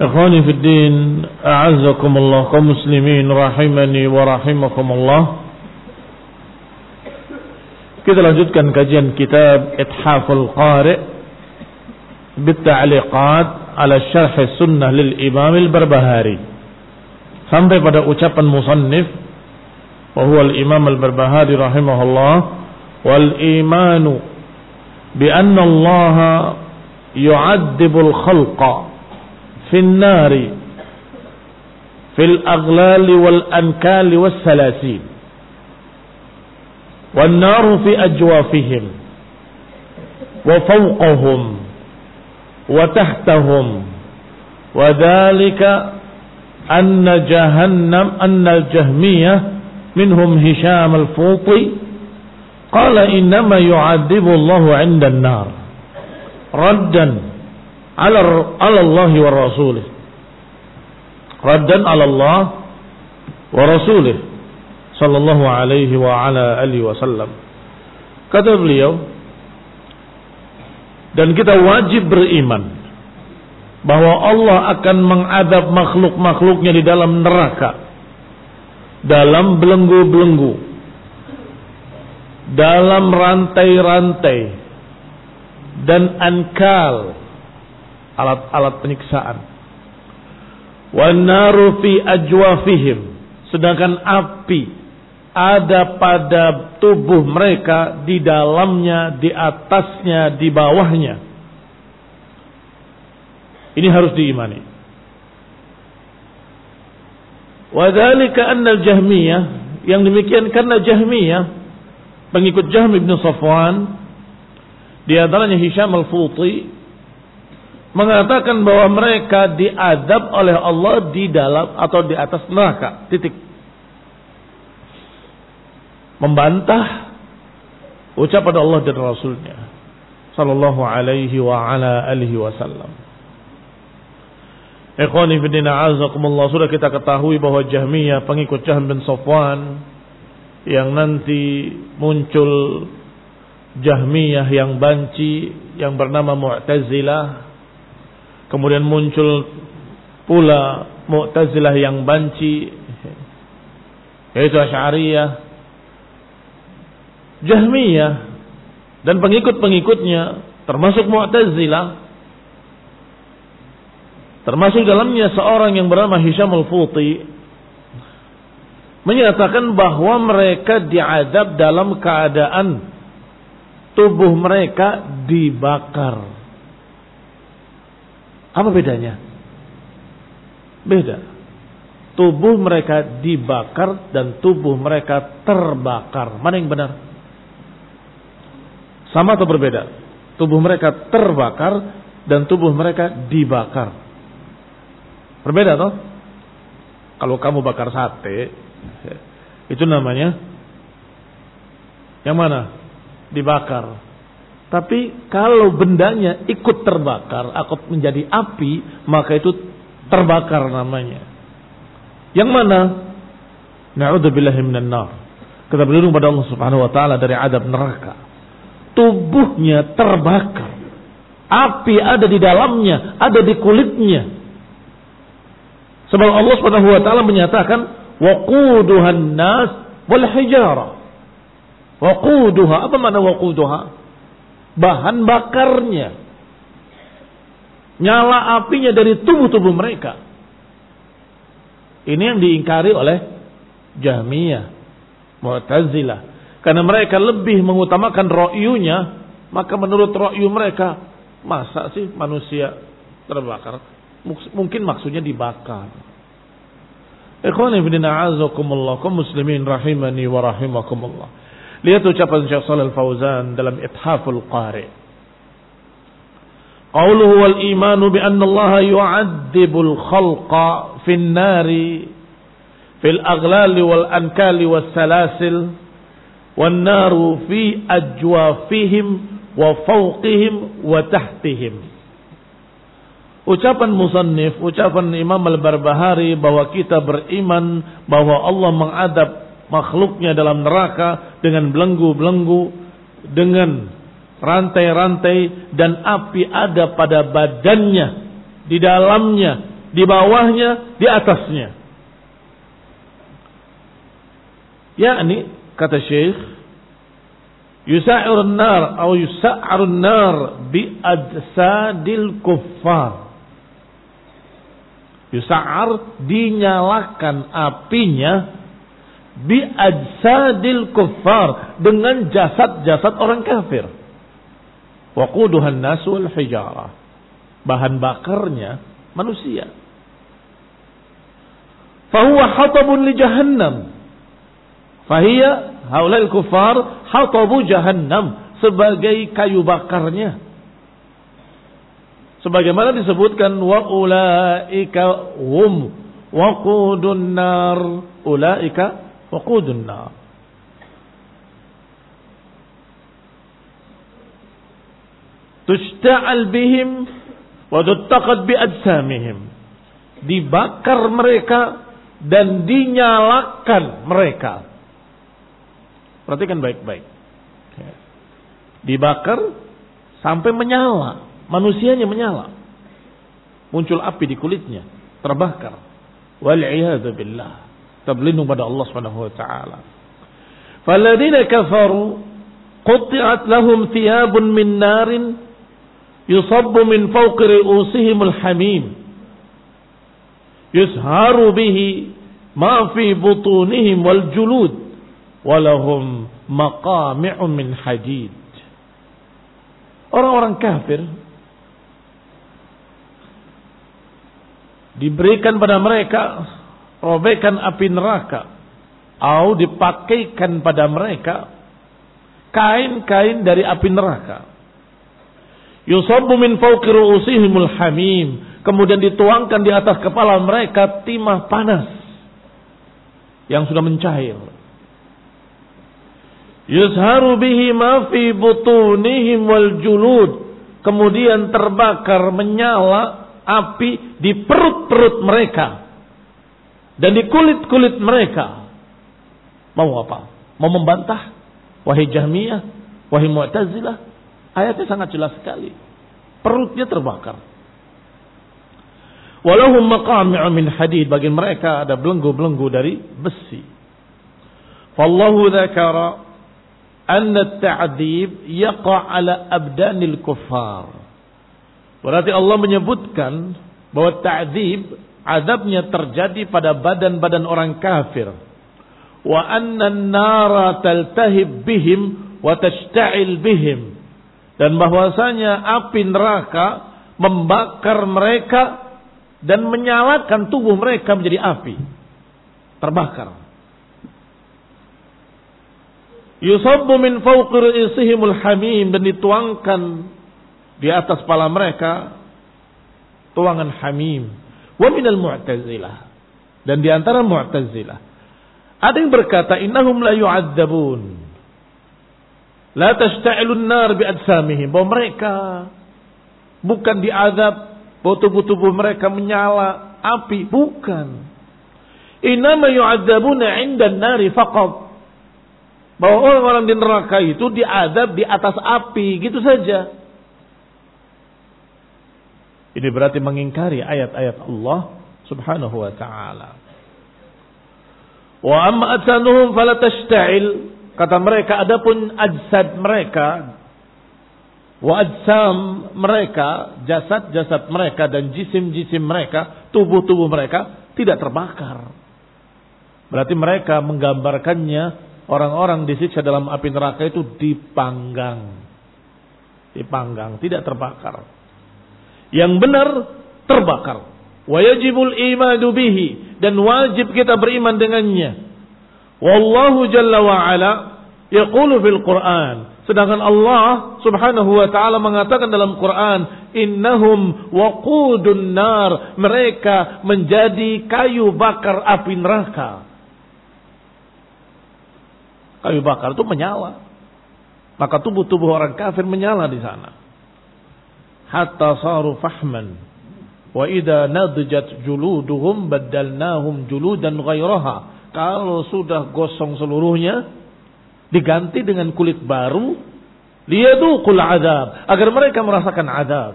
إخواني في الدين أعزكم الله كمسلمين رحمني ورحمكم الله Kita lanjutkan kajian kitab Ithaful Qari Bitta'liqat ala syarh sunnah lil Imam al-Barbahari Sampai pada ucapan musannif wa huwa al-Imam al-Barbahari rahimahullah wal imanu bi anna Allah yu'addibul khalqa في النار في الأغلال والأنكال والسلاسين والنار في أجوافهم وفوقهم وتحتهم وذلك أن جهنم أن الجهمية منهم هشام الفوطي قال إنما يعذب الله عند النار ردًا ala Allah wa rasulih. Raddan ala Allah wa rasulih sallallahu alaihi wa ala alihi wasallam. Kata beliau, dan kita wajib beriman bahwa Allah akan mengadab makhluk-makhluknya di dalam neraka, dalam belenggu-belenggu, dalam rantai-rantai, dan ankal alat-alat penyiksaan. Wanaru fi ajwafihim. Sedangkan api ada pada tubuh mereka, di dalamnya, di atasnya, di bawahnya. Ini harus diimani. Wadhalika anna jahmiyah yang demikian karena Jahmiyah pengikut Jahm bin Safwan di antaranya Hisham al-Futi mengatakan bahwa mereka diadab oleh Allah di dalam atau di atas neraka. Titik. Membantah ucapan Allah dan Rasulnya. Sallallahu alaihi wa ala alihi wasallam. Ikhwani fidina azakumullah. Sudah kita ketahui bahwa Jahmiyah pengikut Jahm bin Safwan. Yang nanti muncul Jahmiyah yang banci. Yang bernama Mu'tazilah Kemudian muncul pula Mu'tazilah yang banci yaitu Asy'ariyah, Jahmiyah dan pengikut-pengikutnya termasuk Mu'tazilah termasuk dalamnya seorang yang bernama Hisham al-Futi menyatakan bahwa mereka diadab dalam keadaan tubuh mereka dibakar. Apa bedanya? Beda. Tubuh mereka dibakar dan tubuh mereka terbakar. Mana yang benar? Sama atau berbeda? Tubuh mereka terbakar dan tubuh mereka dibakar. Berbeda toh? Kalau kamu bakar sate, itu namanya yang mana? Dibakar. Tapi kalau bendanya ikut terbakar, akut menjadi api, maka itu terbakar namanya. Yang mana? Na'udzubillahi minan nar. Kita berlindung pada Allah Subhanahu wa taala dari adab neraka. Tubuhnya terbakar. Api ada di dalamnya, ada di kulitnya. Sebab Allah Subhanahu wa taala menyatakan waquduhan nas wal hijara. Waquduha, apa makna waquduha? Bahan bakarnya. Nyala apinya dari tubuh-tubuh mereka. Ini yang diingkari oleh Jahmiyah, Mu'tazilah. Karena mereka lebih mengutamakan ro'yunya, maka menurut ro'yu mereka, masa sih manusia terbakar? Mungkin maksudnya dibakar. Ikhwan ibn a'azakumullah, kaum muslimin rahimani wa rahimakumullah. Lihat ucapan Syekh Shalal Fauzan dalam Ithaful Qari. Qauluhu wal imanu bi anna Allah yu'adzibul khalqa fin nari fil aghlali wal ankali was salasil wan naru fi ajwafihim wa fawqihim wa tahtihim. Ucapan musannif, ucapan Imam Al-Barbahari bahwa kita beriman bahwa Allah mengadab makhluknya dalam neraka dengan belenggu-belenggu, dengan rantai-rantai dan api ada pada badannya, di dalamnya, di bawahnya, di atasnya. Yakni kata Syekh yusa'irun nar atau yusa'arun nar bi adsadil kuffar. Yusa'ar dinyalakan apinya bi adsadil kuffar dengan jasad-jasad orang kafir. Waquduhan nas wal hijarah. Bahan bakarnya manusia. Fahuwa hatabun li jahannam. Fahiyya haulal kufar hatabu jahannam sebagai kayu bakarnya. Sebagaimana disebutkan wa ulaika hum waqudun nar. Ulaika waqudun nar. Tushta'al bihim ajsamihim. Dibakar mereka dan dinyalakan mereka. Perhatikan baik-baik. Dibakar sampai menyala. Manusianya menyala. Muncul api di kulitnya. Terbakar. Wal'iyadu billah. Kita berlindung pada Allah Subhanahu wa taala. Faladina kafaru qutti'at lahum thiyabun min narin yusabbu min fawqi ru'usihim al-hamim yusharu bihi ma fi butunihim wal julud walahum maqami'u min hadid. Orang-orang kafir diberikan pada mereka robekan api neraka atau dipakaikan pada mereka kain-kain dari api neraka Yusabbu min fawqi hamim. Kemudian dituangkan di atas kepala mereka timah panas. Yang sudah mencair. Yusharu bihi ma fi butunihim wal julud. Kemudian terbakar menyala api di perut-perut mereka. Dan di kulit-kulit mereka. Mau apa? Mau membantah? Wahai Jahmiyah? Wahai Mu'tazilah? Ayatnya sangat jelas sekali. Perutnya terbakar. Walahum maqami'u min hadid. Bagi mereka ada belenggu-belenggu dari besi. Fallahu dzakara anna at-ta'dzib yaqa' ala abdanil kuffar. Berarti Allah menyebutkan bahwa ta'dzib azabnya terjadi pada badan-badan orang kafir. Wa anna an-nara taltahib bihim wa tashta'il bihim. Dan bahwasanya api neraka membakar mereka dan menyalakan tubuh mereka menjadi api. Terbakar. Yusabbu min fawqi ru'isihimul hamim dan dituangkan di atas kepala mereka tuangan hamim. Wa minal mu'tazilah. Dan di antara mu'tazilah. Ada yang berkata innahum la yu'adzabun. La tashta'ilun nar bi'adsamihim. Bahwa mereka bukan diazab bahwa tubuh-tubuh mereka menyala api. Bukan. Innama yu'adzabuna indan nari faqad bahwa orang-orang di neraka itu diadab di atas api gitu saja. Ini berarti mengingkari ayat-ayat Allah Subhanahu wa taala. Wa amma atsanuhum fala tashta'il kata mereka adapun ajsad mereka wa ajsam mereka jasad-jasad mereka dan jisim-jisim mereka tubuh-tubuh mereka tidak terbakar. Berarti mereka menggambarkannya orang-orang disiksa dalam api neraka itu dipanggang. Dipanggang, tidak terbakar. Yang benar terbakar. Wajibul imadu bihi dan wajib kita beriman dengannya. Wallahu jalla wa ala yaqulu fil Qur'an. Sedangkan Allah subhanahu wa ta'ala mengatakan dalam Quran, Innahum waqudun nar. Mereka menjadi kayu bakar api neraka. Kayu bakar itu menyala. Maka tubuh-tubuh orang kafir menyala di sana Hatta saru fahman. Wa idha nadjat juluduhum badalnahum juludan ghairaha. Kalau sudah gosong seluruhnya, diganti dengan kulit baru, liyaduqul azab. Agar mereka merasakan azab.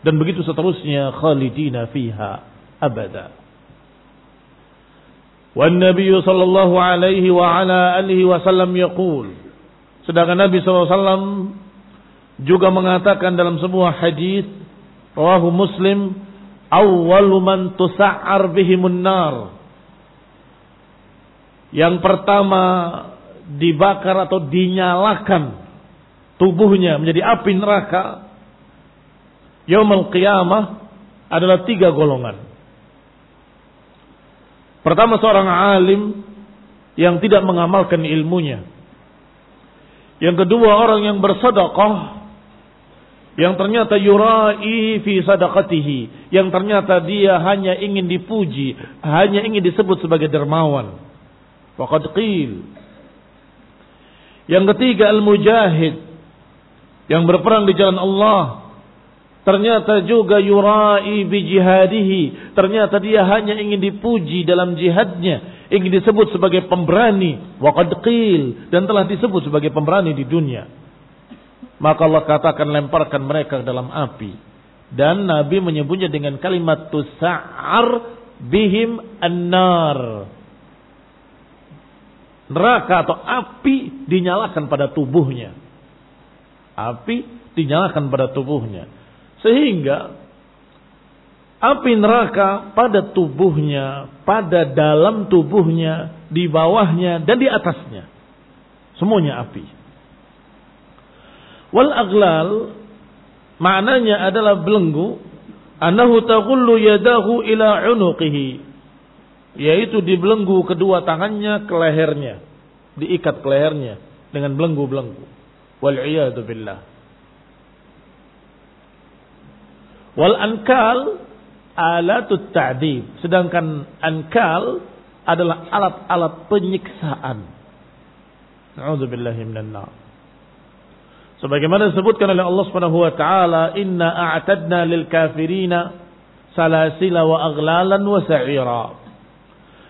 Dan begitu seterusnya khalidina fiha abada. والنبي صلى الله عليه وعلى آله وسلم يقول sedangkan Nabi SAW juga mengatakan dalam sebuah hadis rawahu Muslim awwalu man tusa'ar bihimun nar yang pertama dibakar atau dinyalakan tubuhnya menjadi api neraka yaumul qiyamah adalah tiga golongan Pertama seorang alim yang tidak mengamalkan ilmunya. Yang kedua orang yang bersedekah yang ternyata yurai fi sadaqatihi, yang ternyata dia hanya ingin dipuji, hanya ingin disebut sebagai dermawan. Faqad qil. Yang ketiga al-mujahid yang berperang di jalan Allah Ternyata juga yurai bi jihadihi. Ternyata dia hanya ingin dipuji dalam jihadnya. Ingin disebut sebagai pemberani. Waqad qil. Dan telah disebut sebagai pemberani di dunia. Maka Allah katakan lemparkan mereka ke dalam api. Dan Nabi menyebutnya dengan kalimat tusa'ar bihim an-nar. Neraka atau api dinyalakan pada tubuhnya. Api dinyalakan pada tubuhnya. Sehingga api neraka pada tubuhnya, pada dalam tubuhnya, di bawahnya dan di atasnya. Semuanya api. Wal aglal maknanya adalah belenggu anahu taqullu yadahu ila unuqihi yaitu dibelenggu kedua tangannya ke lehernya diikat ke lehernya dengan belenggu-belenggu wal iyadu billah Wal ankal alatut ta'dib. Sedangkan ankal adalah alat-alat penyiksaan. Na'udzubillahi minan nar. Sebagaimana disebutkan oleh Allah Subhanahu wa taala, "Inna a'tadna lil kafirina salasila wa aghlalan wa sa'ira."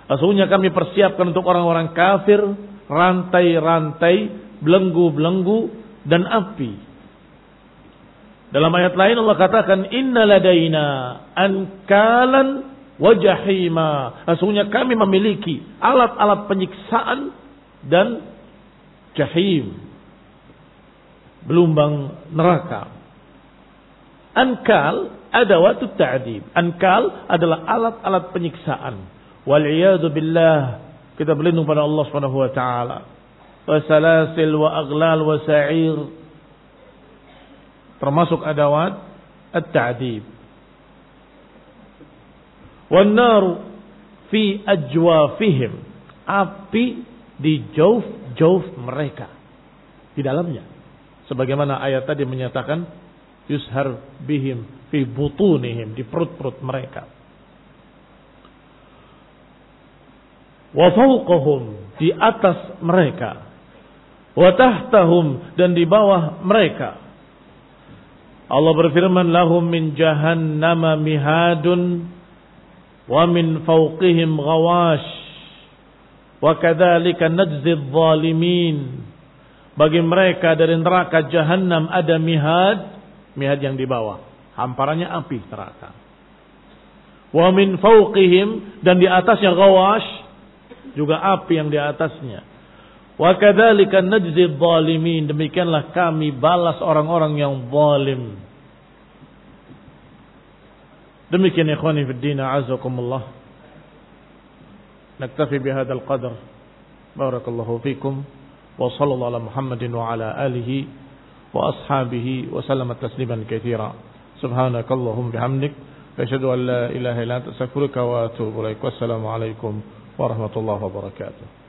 Sesungguhnya kami persiapkan untuk orang-orang kafir rantai-rantai, belenggu-belenggu dan api. Dalam ayat lain Allah katakan inna ladaina ankalan wa jahima. Sesungguhnya kami memiliki alat-alat penyiksaan dan jahim. Belumbang neraka. Ankal ada waktu ta'dib. Ankal adalah alat-alat penyiksaan. Wal'iyadu billah. Kita berlindung pada Allah Subhanahu wa taala. Wasalasil wa aghlal wa sa'ir. Termasuk adawat at-ta'dib. Wan naru fi ajwafihim. Api di jauf-jauf mereka. Di dalamnya. Sebagaimana ayat tadi menyatakan yushar bihim fi butunihim di perut-perut mereka. Wa fawqahum di atas mereka. Wa tahtahum dan di bawah mereka. Allah berfirman lahum min jahannama mihadun wa min fawqihim ghawash wa kadzalika najzi zalimin bagi mereka dari neraka jahanam ada mihad mihad yang di bawah. Hamparannya api neraka. Wa min fawqihim dan di atasnya gawash juga api yang di atasnya. Wa kadzalika najzi dhalimin demikianlah kami balas orang-orang yang zalim. Demikian ikhwani fi din azakumullah. Naktafi bihadzal qadar. Barakallahu fikum sallallahu ala Muhammadin wa ala alihi وأصحابه وسلم تسليما كثيرا. سبحانك اللهم بحمدك. أشهد أن لا إله إلا أنت. أستغفرك وأتوب إليك. والسلام عليكم ورحمة الله وبركاته.